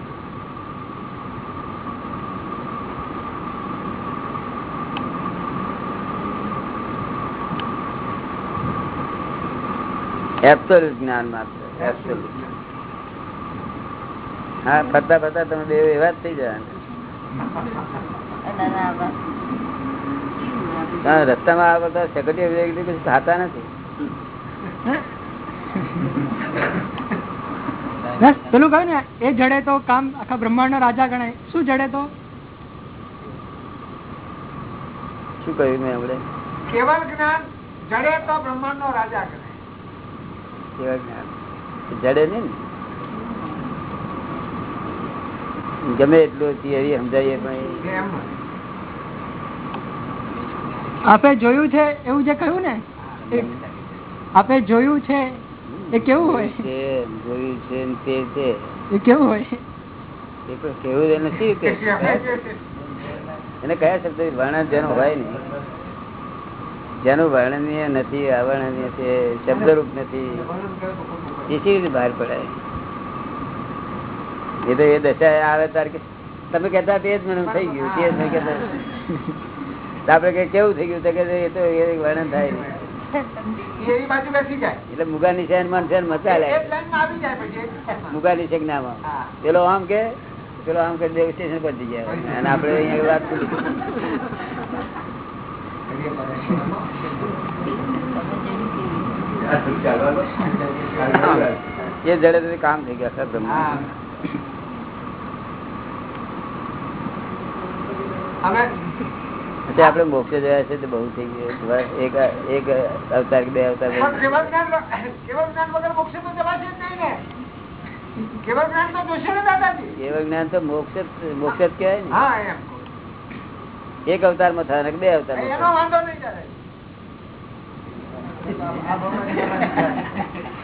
A: એબ્સોલ્યુટ જ્ઞાન માત્ર. એબ્સોલ્યુટ હા ફરતા ફરતા તમે બે એવા જ થઈ જવાના. રસ્તામાં આ બધા સેક્રેટરી ખાતા નથી
C: બસ પેલું કહ્યું ને એ જડે તો કામ આખા બ્રહ્માંડ રાજા ગણાય. શું જડે તો?
A: શું કહ્યું મેં આપણે
D: કેવળ જ્ઞાન જડે તો બ્રહ્માંડ રાજા ગણાય.
A: કેવળ જ્ઞાન. જડે નહીં ને? ગમે એટલું થિયરી સમજાવીએ પણ
C: આપે જોયું છે એવું જે કહ્યું ને આપે જોયું છે એ કેવું હોય?
A: છે જોયું છે તે છે.
C: એ કેવું હોય?
A: એ પણ કેવું એને સી રીતે? એને કયા શબ્દ વર્ણન જેનું હોય ને જેનું વર્ણનીય નથી અવર્ણનીય છે શબ્દરૂપ નથી. એ સી રીતે બહાર પડાય? એ તો એ દશા આવે તાર કે તમે કહેતા તે જ મને થઈ ગયું. તે જ નહીં કહેતા આપણે આપડે કે કેવું થઈ ગયું? તો કે એ તો એ વર્ણન થાય નહીં.
D: એ બાજુ બેસી જાય.
A: એટલે મુગા નિશાન મન છે ને મચાલે
D: એ જ લાઈનમાં આવી જાય પછી
A: મુગા નિષેક નામાં
D: હા.
A: પેલો આમ કે પેલો આમ કે દેવ સ્ટેશન પર જઈ જાય. અને આપડે અહીંયા વાત કરી એ જડે તો કામ થઈ ગયા આખા બ્રહ્માંડ.
D: અમે
A: પછી આપડે મોક્ષે જોયા છે તો બહુ થઈ ગયું. એક એક અવતાર કે બે અવતાર
D: કેવળ જ્ઞાન કેવળ જ્ઞાન વગર મોક્ષ તો તો
A: તો મોક્ષ મોક્ષ જ કહેવાય ને. એક અવતારમાં થાય બે અવતારમાં
D: એનો વાંધો નહીં ચાલે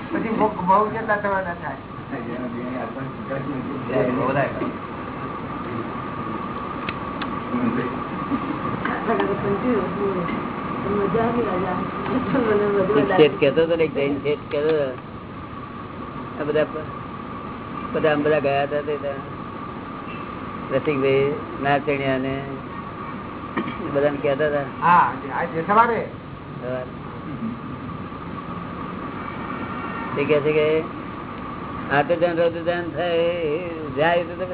D: પછી બહુ બહુ થવાના થાય?
A: બધા બધા ગયા હતા તે ત્યાં. રસિકભાઈ નાચણિયા ને બધાને કહેતા હતા.
D: સવારે?
A: તે કે છે કે થાય જાય તો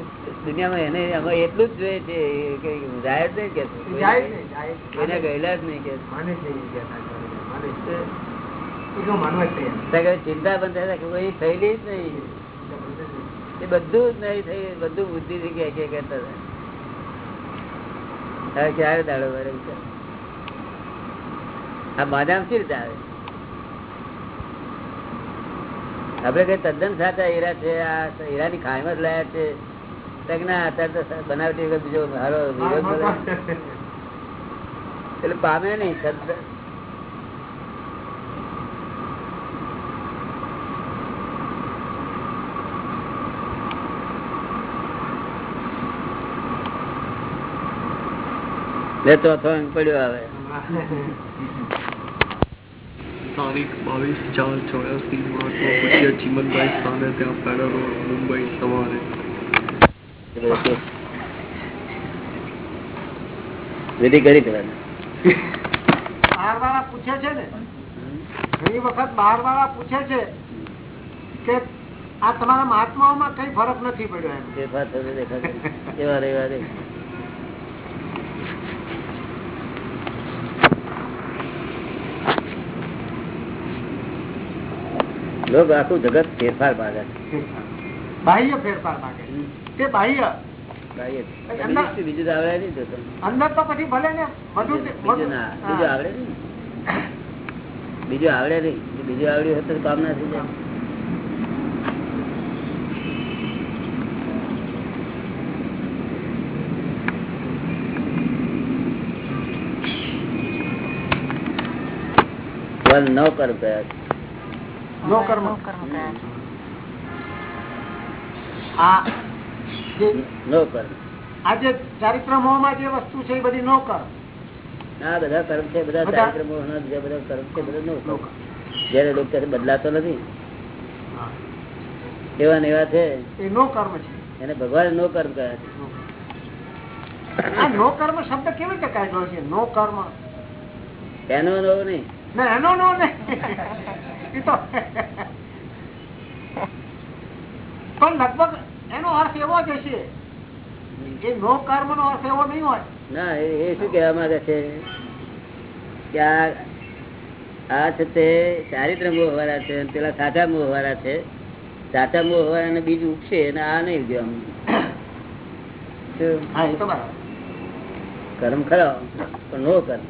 A: દુનિયામાં એને એટલું જ જોઈએ છે કે જાય જ કે. એને ગયેલા જ નહીં. કે ચિંતા બંધ થાય કે કોઈ થયેલી જ નહીં. એ બધું જ નહીં થઈ બધું બુદ્ધિ થી કે કે કરતા હતા. હવે ક્યારે દાડો વિચાર આ બાદામ કેવી રીતે આવે? આપડે કઈ તદ્દન સાચા હીરા છે? આ હીરાની ખાઈમાં જ લાયા છે. ના બનાવટી બીજો સારો વિરોધ એટલે પામે નહીં ચોથો અંક પડ્યો આવે.
G: તારીખ બાવીસ ચાર ચોર્યાસી મહાત્મા પૂજ્ય ચીમનભાઈ સ્થાને ત્યાં પેડલ રોડ મુંબઈ સવારે.
A: વિધિ કરી દેવાની.
D: બહાર વાળા પૂછે છે ને? ઘણી વખત બહાર વાળા પૂછે છે કે આ તમારા મહાત્માઓમાં કઈ ફરક નથી પડ્યો એમ?
A: ફેરફાર થતો દેખાતો એવા રેવા લોક આખું જગત ફેરફાર માગે.
D: બાહ્ય ફેરફાર માંગે. તે બાહ્ય.
A: બાહ્ય. બીજું બીજું આવડે નહીં
D: અંદર તો પછી ભલે ને.
A: બીજું
D: બધું-
A: ના.
D: હા.
A: બીજું આવડે નહીં. બીજું આવડે નહીં. બીજું આવડ્યું હોત તો કામ ના થઈ જાય. ન કર
D: નો કર્મ.
B: કર્મ
D: આ જે
A: નો
D: આ જે ચારિત્ર મોહમાં જે વસ્તુ છે એ બધી નો કર
A: ના બધા કર્મ છે બધા ચારિત્ર મોહ બધા કર્મ છે બધા નો કર્મ. જયારે લોકો બદલાતો નથી. એવા ને એવા છે.
D: એ નો કર્મ છે.
A: એને ભગવાન નો કર્મ કહ્યા છે.
D: નો કર્મ. શબ્દ કેવી રીતે કાઢ્યો છે? નો કર્મ.
A: એનો નો નહીં.
D: એનો નો ને એ તો પણ લગભગ એનો અર્થ એવો જ હશે એ નો કર્મ નો અર્થ એવો નહીં હોય.
A: ના એ શું કહેવા માંગે છે? કે આ છે તે ચારિત્ર મોહ વાળા છે પેલા સાચા મોહ વાળા છે. સાચા મોહ વાળા ને બીજું ઉગશે અને આ નહીં
D: બરાબર.
A: કર્મ ખરો પણ નો કર્મ.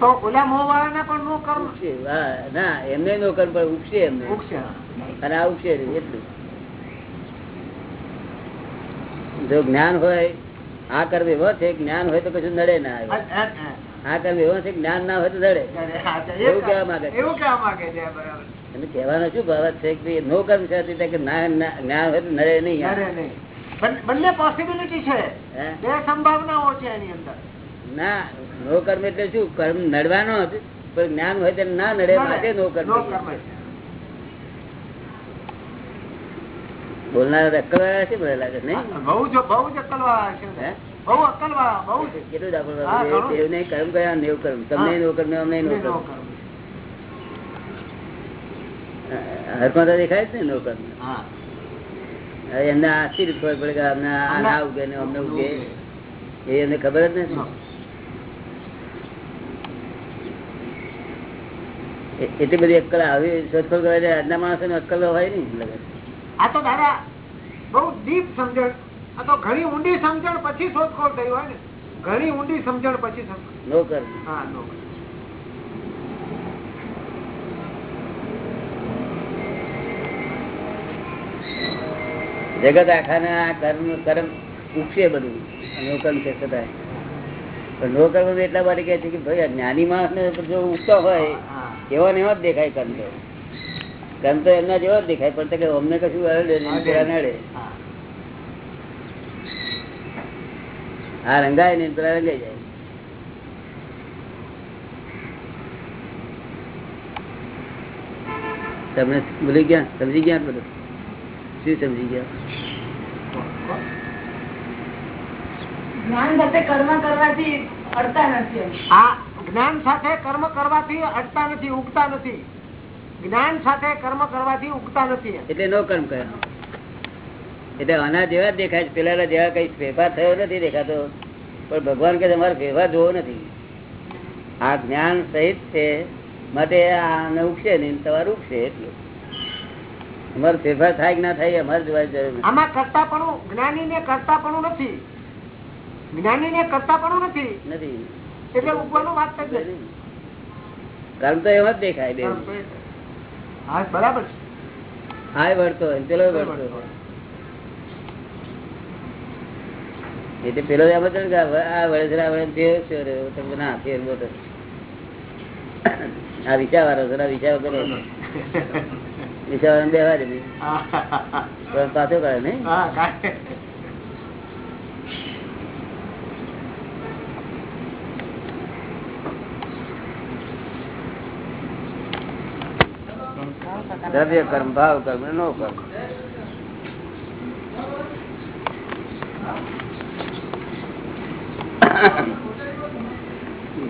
D: તો ઓલા મોહ વાળાને પણ નો કર્મ
A: ઉગશે. ના એમને નો પણ ઉગશે એમને. અને આ ઉગશે એટલું જો જ્ઞાન હોય આ કર્મ એવો છે જ્ઞાન હોય તો કશું નડે ના
D: આ-
A: આવે કર્મ એવો છે જ્ઞાન ના હોય તો નડે. એવું કહેવા માંગે.
D: એવું કેવા માંગે છે બરાબર.
A: અને કહેવાનો શું ભાવ છે કે નો કર્મ છે કે જ્ઞાન હોય તો નડે નહીં.
D: બંને પોસિબિલિટી છે. બે સંભાવનાઓ છે એની અંદર.
A: ના નો કર્મ એટલે શું? કર્મ નડવાનો જ પણ જ્ઞાન હોય તો ના નડે માટે નો કર્મ. બોલનારા અક્કલ વાળા છે મને લાગે નહીં?
D: બહુ જ બહુ જ અક્કલ વાળા છે બહુ બહુ
A: કેટલું જ. દેવને કર્મ કર્મ. તમને. નો કર્મ અમને નો
D: નો
A: કર્મ
D: કર્મ.
A: હરકમાં તો દેખાય છે ને નો કર્મ
D: હા
A: એમને ખબર પડે કે અમને આ ના ઉગે ને અમને ઉગે. એ એમને ખબર જ નથી. એટલી બધી અક્કલ આવી શોધખોળ કરે છે આજના માણસો ને અક્કલ હોય નહીં
D: આ તો દાદા બહુ ડીપ સમજણ. આ તો ઘણી ઊંડી સમજણ પછી શોધખોળ થઈ હોય ને. ઘણી ઊંડી સમજણ પછી
A: નો કર.
D: હા નો
A: જગત આખા આ કર્મ કર્મ ઉપસે બધું. નોકર છે છતાં પણ નોકર એટલા માટે કહે છે કે ભાઈ જ્ઞાની માણસ ને જો ઉગતો હોય એવો ને એવો જ દેખાય કર્મ તો એમના જેવો જ દેખાય પણ કે અમને કશું અડે નહીં પેલા
D: હા.
A: રંગાય ને પેલા રંગાઈ જાય. તમને ભૂલી ગયા? સમજી ગયા બધું? શું સમજી ગયા?
E: જ્ઞાન સાથે કર્મ કરવાથી અડતા નથી
D: આ જ્ઞાન સાથે કર્મ કરવાથી અટતા નથી ઉગતા નથી. જ્ઞાન સાથે કર્મ કરવાથી ઉગતા નથી
A: એટલે નો કર્મ કરે. એટલે આના જેવા દેખાય છે. પેલા જેવા કઈ ફેરફાર થયો નથી દેખાતો. પણ ભગવાન કે તમારે ફેરફાર જોવો નથી. આ જ્ઞાન સહિત છે. માટે આને ઉગશે નહીં તમારે ઉગશે એટલું. અમારે ફેરફાર થાય કે ના થાય અમારે જોવાની જરૂર
D: આમાં પણ જ્ઞાની ને પણ નથી. જ્ઞાની ને કરતા પણ નથી.
A: નથી.
D: એટલે ઉગવાનું વાત જ નથી
A: કર્મ તો એમ જ દેખાય બે.
D: હા બરાબર છે.
A: હાય વળતો હોય ને પેલો વળતો હોય. એટલે પેલો એમ જ આ વળેસરા વળે ફેર છે રે. તો કે ના ફેર બોલો આ વિચાર વાળો છે વિચાર કરો વિચાર વાળાને બેહવા દે બી. પાછો કરે નહીં? દ્રવ્ય કર્મ ભાવ કર્મ નો કર્મ.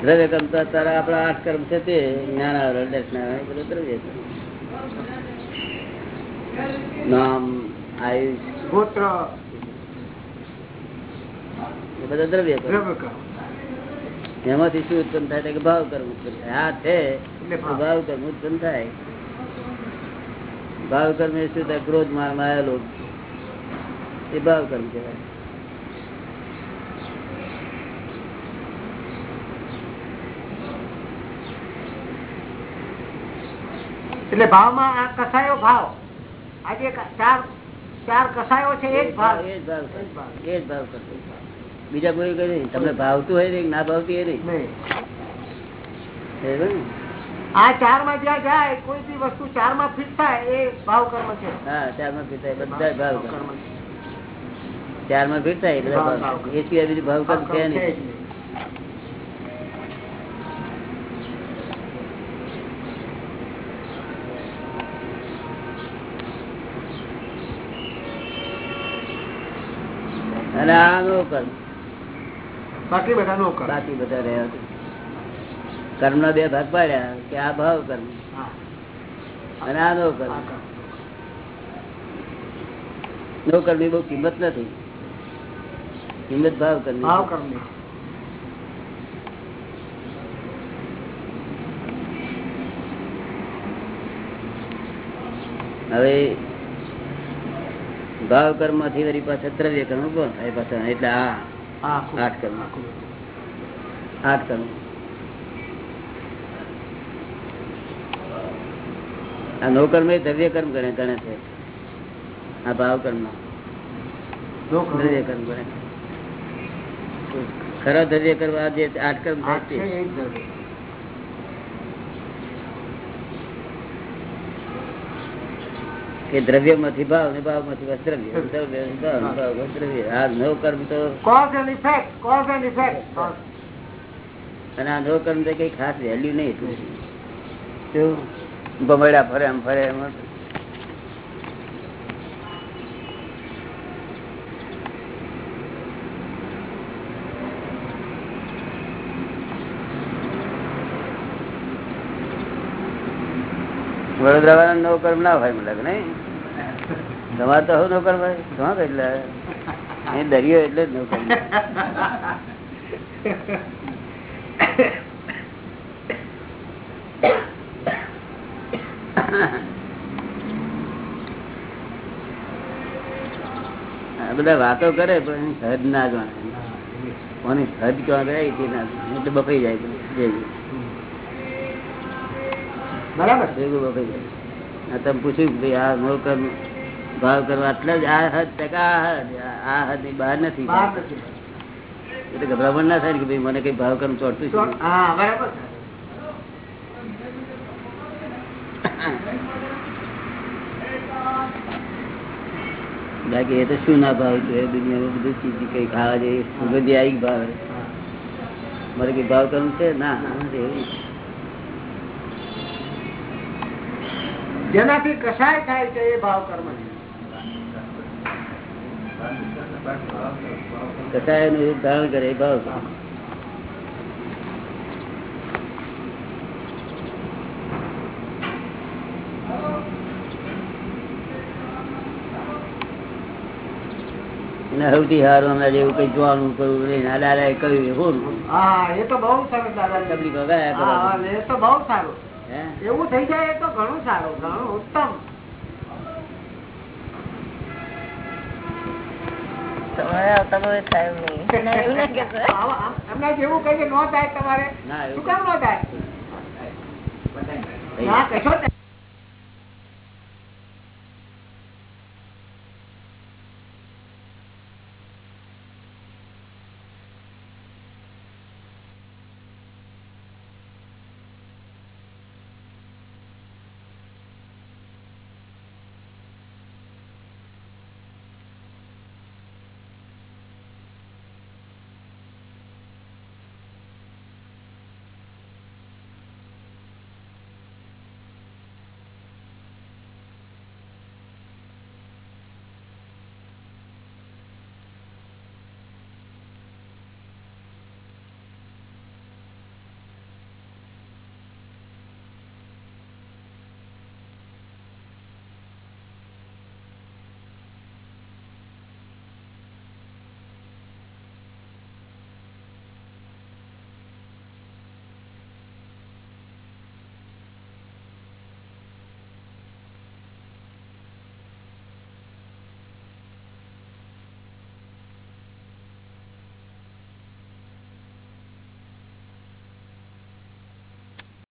A: દ્રવ્ય કર્મ તો અત્યારે આપડા આઠ કર્મ છે તે જ્ઞાન આવરણ દર્શન બધું દ્રવ્ય કર્મ નામ આયુષ
D: ગોત્ર.
A: એ બધા દ્રવ્ય કર્મ. એમાંથી શું ઉત્પન્ન થાય? કે ભાવ કર્મ ઉત્પન્ન થાય. આ છે.
D: ભાવ
A: કર્મ ઉત્પન્ન થાય. ભાવ કર્મ એ શું થાય? ક્રોધ માર માયા એ ભાવ કર્મ કહેવાય.
D: એટલે ભાવમાં આ કસાયો ભાવ. આજે ચાર ચાર કસાયો છે એ જ ભાવ.
A: એ જ ભાવ. એ જ ભાવ. બીજા કોઈ કઈ તમને ભાવતું હોય નહીં ના ભાવતું એ નહીં. ને?
D: આ ચારમાં જ્યાં જાય કોઈ બી વસ્તુ ચારમાં ફિટ થાય એ ભાવ કર્મ છે.
A: હા ચારમાં ફિટ થાય બધા ભાવ કર્મ ચારમાં ફિટ થાય બધા
D: ભાવ
A: ભાવ એ સિવાય બીજું ભાવ કર્મ છે નહીં. અને આ નો કર્મ.
D: બાકી બધા નો કર્મ.
A: બાકી બધા રહ્યા કર્મ ના બે ભાગ પાડ્યા કે આ ભાવ કર્મ. અને આ નો કર્મ. નો કર્મ બહુ કિંમત નથી. કિંમત ભાવ કર્મ
D: ભાવ કર્મ
A: હવે ભાવ કર્મમાંથી વરી પાછા ત્રવ્ય કર્મ કોણ થાય? પાછા એટલે આ આઠ કર્મ. આઠ કર્મ. આ નવકર્મ એ દ્રવ્ય કર્મ ગણે ગણે છે આ ભાવ કર્મ. દ્રવ્ય કર્મ ગણે ખરા દ્રવ્ય કરવા જે આઠ કર્મ થાય
D: છે
A: કે દ્રવ્ય. માંથી ભાવ ને ભાવમાંથી વસ્ત્રવ્ય દ્રવ્ય ભાવ ભાવ વસ્ત્રવ્ય આ નવ કર્મ તો. અને આ નવ કર્મ તો કઈ ખાસ વેલ્યુ નહીં એટલું ફરે, એમ ફરે, એમ વડોદરા વાળા નો ના હોય મને નહીં? તમારે તો નો કર્મ હોય. તમારે એટલે? એ દરિયો એટલે જ નો આ બધા વાતો કરે પણ એની સહજ ના જાણે કોની સહજ ક્યાં તે ના એટલે બફાઈ જાય.
D: બરાબર.
A: બફાઈ જાય. તમે પૂછ્યું ભાઈ આ નો ભાવ કરવા આટલા જ આ હદ ટકા આ હદ? ની બહાર નથી. એટલે ગભરામણ ના થાય કે ભાઈ મને કઈ ભાવ કર્મ ચોટતું છે
D: હા બરાબર છે.
A: બાકી એ તો શું ના ભાવ દુનિયામાં બધું ચીજ કઈ ખાવા જેવી સુગંધી આવી ભાવે? મારે કઈ ભાવ કરવું છે? ના એવું.
D: જેનાથી કસાય થાય છે એ ભાવ કર્મ
A: કસાયનું ધારણ કરે એ ભાવ કર્મ. ને સૌથી સારું જેવું કઈ જોવાનું કરવું નહીં. આ દાદાએ કહ્યું એ
D: એ તો બહુ સરસ દાદા
A: ગાયા
D: એ તો બહુ સારું. એવું થઈ જાય એ તો ઘણું સારું ઘણું ઉત્તમ.
E: તમારે
H: એવું
D: શું કામ ન થાય?